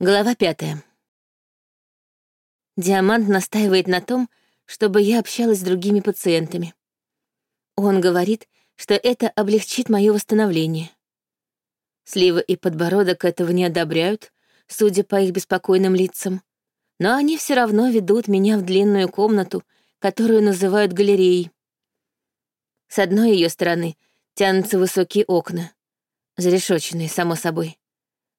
Глава пятая. Диамант настаивает на том, чтобы я общалась с другими пациентами. Он говорит, что это облегчит мое восстановление. Слива и подбородок этого не одобряют, судя по их беспокойным лицам, но они все равно ведут меня в длинную комнату, которую называют галереей. С одной ее стороны тянутся высокие окна, зарешоченные, само собой,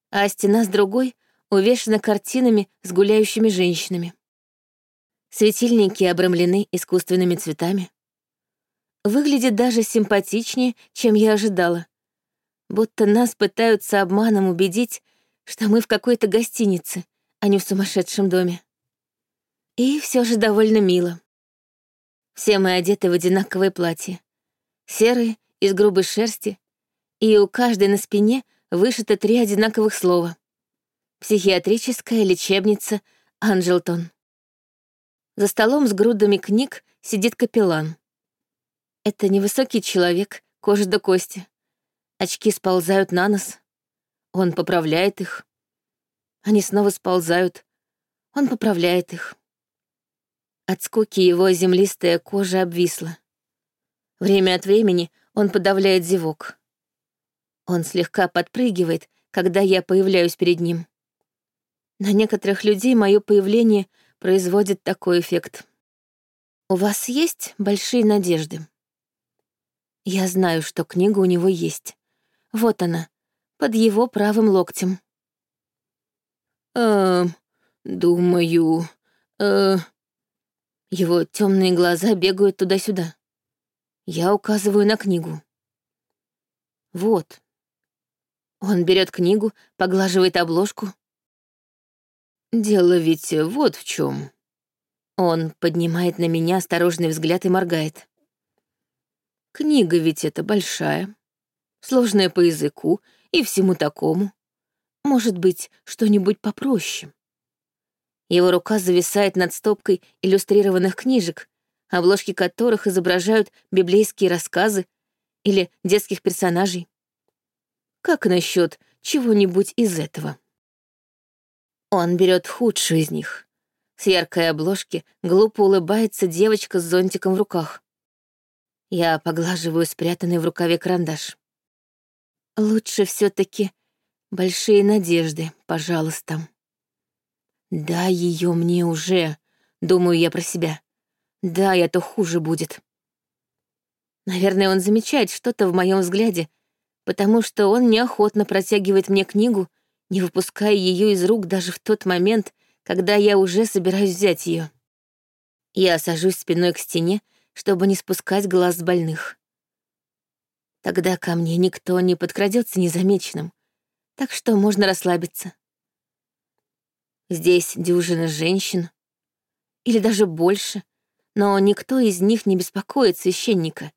а стена с другой — увешана картинами с гуляющими женщинами. Светильники обрамлены искусственными цветами. Выглядит даже симпатичнее, чем я ожидала. Будто нас пытаются обманом убедить, что мы в какой-то гостинице, а не в сумасшедшем доме. И все же довольно мило. Все мы одеты в одинаковое платье. Серые, из грубой шерсти, и у каждой на спине вышито три одинаковых слова. Психиатрическая лечебница Анджелтон. За столом с грудами книг сидит капеллан. Это невысокий человек, кожа до кости. Очки сползают на нос. Он поправляет их. Они снова сползают. Он поправляет их. От скуки его землистая кожа обвисла. Время от времени он подавляет зевок. Он слегка подпрыгивает, когда я появляюсь перед ним. На некоторых людей мое появление производит такой эффект. У вас есть большие надежды? Я знаю, что книга у него есть. Вот она, под его правым локтем. Э, думаю, э... Его темные глаза бегают туда-сюда. Я указываю на книгу. Вот. Он берет книгу, поглаживает обложку. Дело ведь вот в чем. Он поднимает на меня осторожный взгляд и моргает. Книга ведь это большая, сложная по языку и всему такому. Может быть, что-нибудь попроще. Его рука зависает над стопкой иллюстрированных книжек, обложки которых изображают библейские рассказы или детских персонажей. Как насчет чего-нибудь из этого? Он берет худшую из них. С яркой обложки глупо улыбается девочка с зонтиком в руках. Я поглаживаю спрятанный в рукаве карандаш. Лучше все таки большие надежды, пожалуйста. Да, ее мне уже, думаю я про себя. Да, это хуже будет. Наверное, он замечает что-то в моем взгляде, потому что он неохотно протягивает мне книгу не выпуская ее из рук даже в тот момент, когда я уже собираюсь взять ее. Я сажусь спиной к стене, чтобы не спускать глаз с больных. Тогда ко мне никто не подкрадется незамеченным, так что можно расслабиться. Здесь дюжина женщин, или даже больше, но никто из них не беспокоит священника.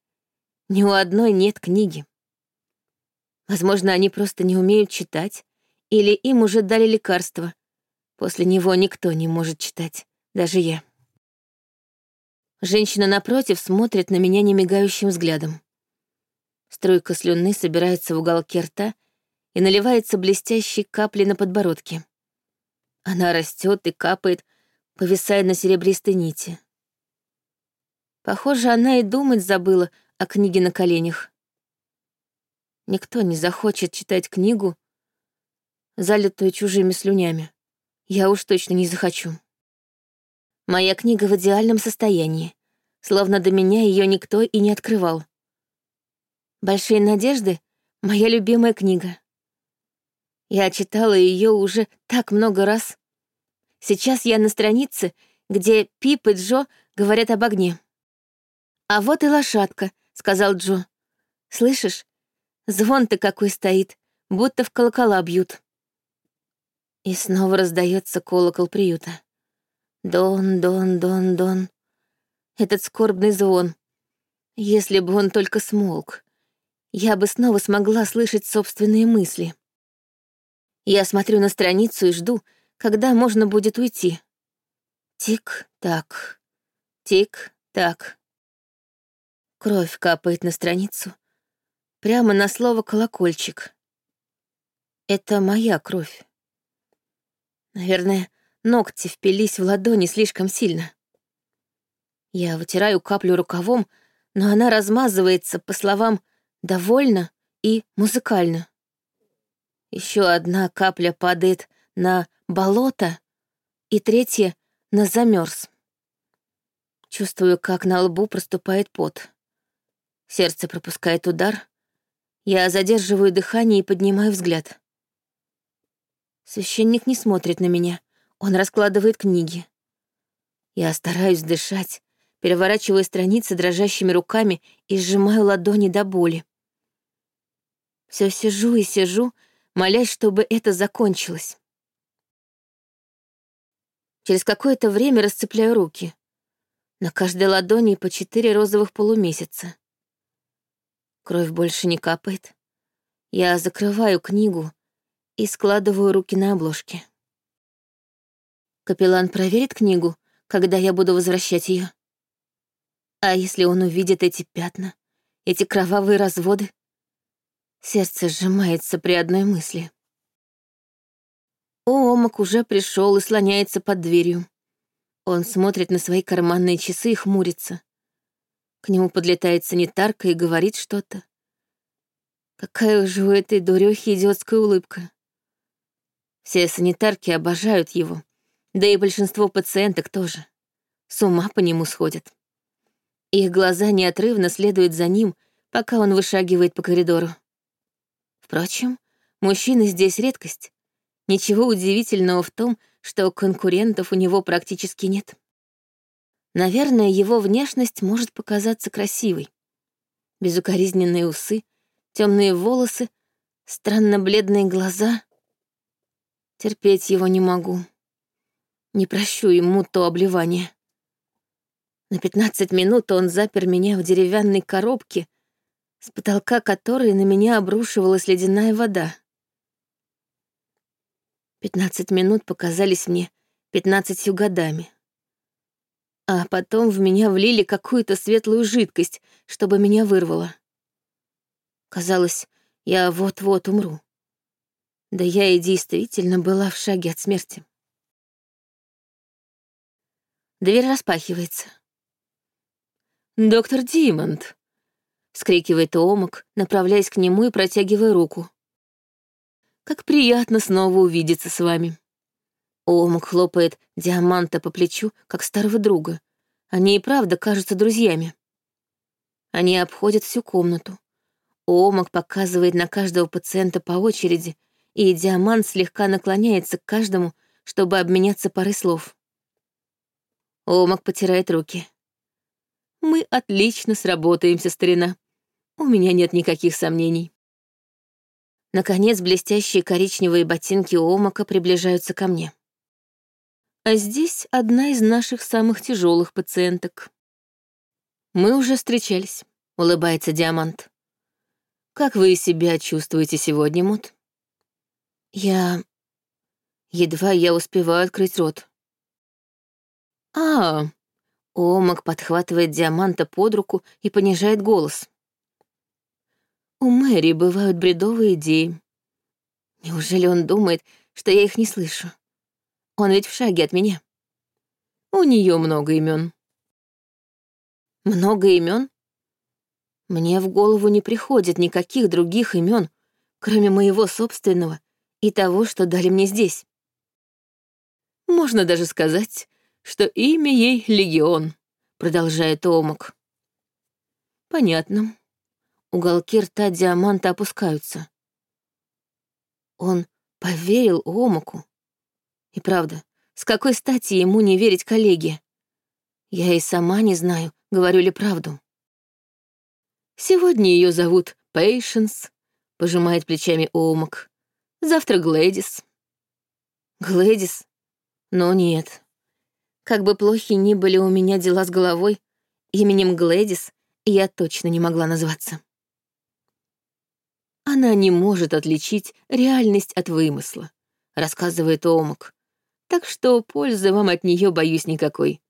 Ни у одной нет книги. Возможно, они просто не умеют читать или им уже дали лекарство. После него никто не может читать, даже я. Женщина напротив смотрит на меня немигающим взглядом. Струйка слюны собирается в уголке рта и наливается блестящей каплей на подбородке. Она растет и капает, повисая на серебристой нити. Похоже, она и думать забыла о книге на коленях. Никто не захочет читать книгу, залитую чужими слюнями. Я уж точно не захочу. Моя книга в идеальном состоянии, словно до меня ее никто и не открывал. «Большие надежды» — моя любимая книга. Я читала ее уже так много раз. Сейчас я на странице, где Пип и Джо говорят об огне. «А вот и лошадка», — сказал Джо. «Слышишь? Звон-то какой стоит, будто в колокола бьют». И снова раздается колокол приюта. Дон, дон, дон, дон. Этот скорбный звон. Если бы он только смолк, я бы снова смогла слышать собственные мысли. Я смотрю на страницу и жду, когда можно будет уйти. Тик-так, тик-так. Кровь капает на страницу, прямо на слово «колокольчик». Это моя кровь. Наверное, ногти впились в ладони слишком сильно. Я вытираю каплю рукавом, но она размазывается, по словам, довольно и музыкально. Еще одна капля падает на болото, и третья — на замерз. Чувствую, как на лбу проступает пот. Сердце пропускает удар. Я задерживаю дыхание и поднимаю взгляд. Священник не смотрит на меня. Он раскладывает книги. Я стараюсь дышать, переворачиваю страницы дрожащими руками и сжимаю ладони до боли. Все сижу и сижу, молясь, чтобы это закончилось. Через какое-то время расцепляю руки. На каждой ладони по четыре розовых полумесяца. Кровь больше не капает. Я закрываю книгу и складываю руки на обложке. Капеллан проверит книгу, когда я буду возвращать ее. А если он увидит эти пятна, эти кровавые разводы? Сердце сжимается при одной мысли. Омак уже пришел и слоняется под дверью. Он смотрит на свои карманные часы и хмурится. К нему подлетает санитарка и говорит что-то. Какая же у этой дурёхи идиотская улыбка. Все санитарки обожают его, да и большинство пациенток тоже. С ума по нему сходят. Их глаза неотрывно следуют за ним, пока он вышагивает по коридору. Впрочем, мужчины здесь редкость. Ничего удивительного в том, что конкурентов у него практически нет. Наверное, его внешность может показаться красивой. Безукоризненные усы, темные волосы, странно бледные глаза. Терпеть его не могу. Не прощу ему то обливание. На пятнадцать минут он запер меня в деревянной коробке, с потолка которой на меня обрушивалась ледяная вода. Пятнадцать минут показались мне пятнадцатью годами. А потом в меня влили какую-то светлую жидкость, чтобы меня вырвало. Казалось, я вот-вот умру. Да я и действительно была в шаге от смерти. Дверь распахивается. «Доктор Димонд!» — вскрикивает Омак, направляясь к нему и протягивая руку. «Как приятно снова увидеться с вами!» Омак хлопает Диаманта по плечу, как старого друга. Они и правда кажутся друзьями. Они обходят всю комнату. Омак показывает на каждого пациента по очереди, и Диамант слегка наклоняется к каждому, чтобы обменяться парой слов. Омак потирает руки. Мы отлично сработаемся, старина. У меня нет никаких сомнений. Наконец, блестящие коричневые ботинки Омака приближаются ко мне. А здесь одна из наших самых тяжелых пациенток. Мы уже встречались, улыбается Диамант. Как вы себя чувствуете сегодня, Мут? Я... Едва я успеваю открыть рот. А, Омак подхватывает Диаманта под руку и понижает голос. У Мэри бывают бредовые идеи. Неужели он думает, что я их не слышу? Он ведь в шаге от меня. У нее много имен. Много имен? Мне в голову не приходит никаких других имен, кроме моего собственного и того, что дали мне здесь. Можно даже сказать, что имя ей Легион, продолжает Омак. Понятно. Уголки рта Диаманта опускаются. Он поверил Омаку. И правда, с какой стати ему не верить коллеге? Я и сама не знаю, говорю ли правду. Сегодня ее зовут Пейшенс, пожимает плечами Омак. Завтра Глэдис. Глэдис? Но нет, как бы плохи ни были у меня дела с головой, именем Глэдис я точно не могла назваться. Она не может отличить реальность от вымысла, рассказывает Омак. Так что пользы вам от нее боюсь никакой.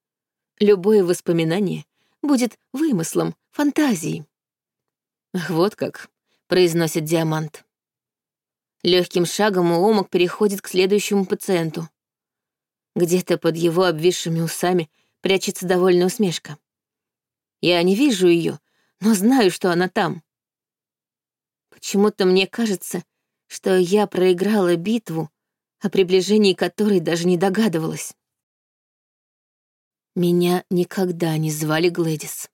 Любое воспоминание будет вымыслом, фантазией. Вот как, произносит Диамант. Легким шагом Омак переходит к следующему пациенту. Где-то под его обвисшими усами прячется довольная усмешка. Я не вижу ее, но знаю, что она там. Почему-то мне кажется, что я проиграла битву, о приближении которой даже не догадывалась. Меня никогда не звали Глэдис.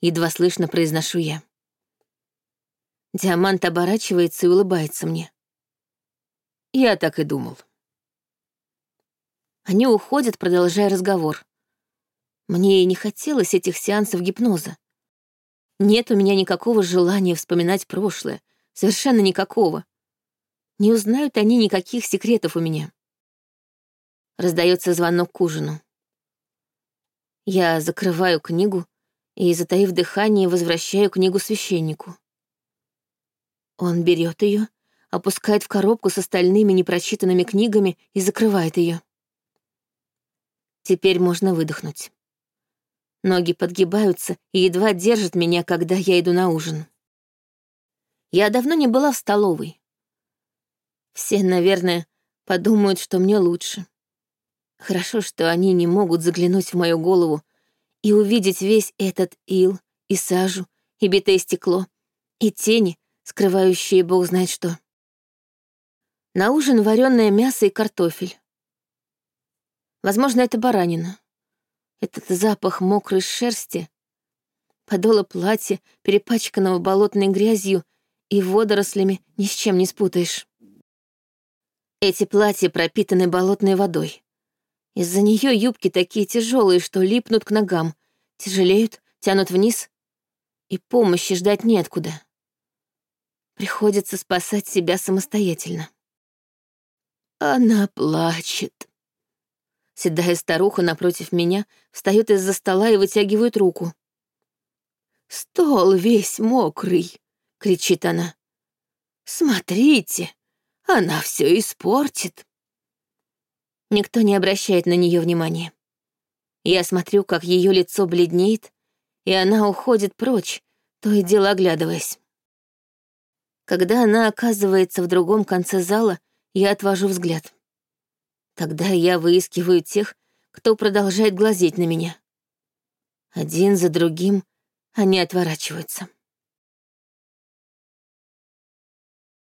Едва слышно произношу я. Диамант оборачивается и улыбается мне. Я так и думал. Они уходят, продолжая разговор. Мне и не хотелось этих сеансов гипноза. Нет у меня никакого желания вспоминать прошлое, совершенно никакого. Не узнают они никаких секретов у меня. Раздается звонок к ужину. Я закрываю книгу и, затаив дыхание, возвращаю книгу священнику. Он берет ее, опускает в коробку с остальными непрочитанными книгами и закрывает ее. Теперь можно выдохнуть. Ноги подгибаются и едва держат меня, когда я иду на ужин. Я давно не была в столовой. Все, наверное, подумают, что мне лучше. Хорошо, что они не могут заглянуть в мою голову и увидеть весь этот ил и сажу, и битое стекло, и тени, скрывающие бог знает что. На ужин вареное мясо и картофель. Возможно, это баранина. Этот запах мокрой шерсти, подола платья, перепачканного болотной грязью и водорослями ни с чем не спутаешь. Эти платья пропитаны болотной водой. Из-за нее юбки такие тяжелые, что липнут к ногам, тяжелеют, тянут вниз, и помощи ждать неоткуда. Приходится спасать себя самостоятельно. Она плачет. Седая старуха напротив меня встает из-за стола и вытягивает руку. «Стол весь мокрый!» — кричит она. «Смотрите, она все испортит!» Никто не обращает на нее внимания. Я смотрю, как ее лицо бледнеет, и она уходит прочь, то и дело оглядываясь. Когда она оказывается в другом конце зала, я отвожу взгляд. Тогда я выискиваю тех, кто продолжает глазеть на меня. Один за другим они отворачиваются.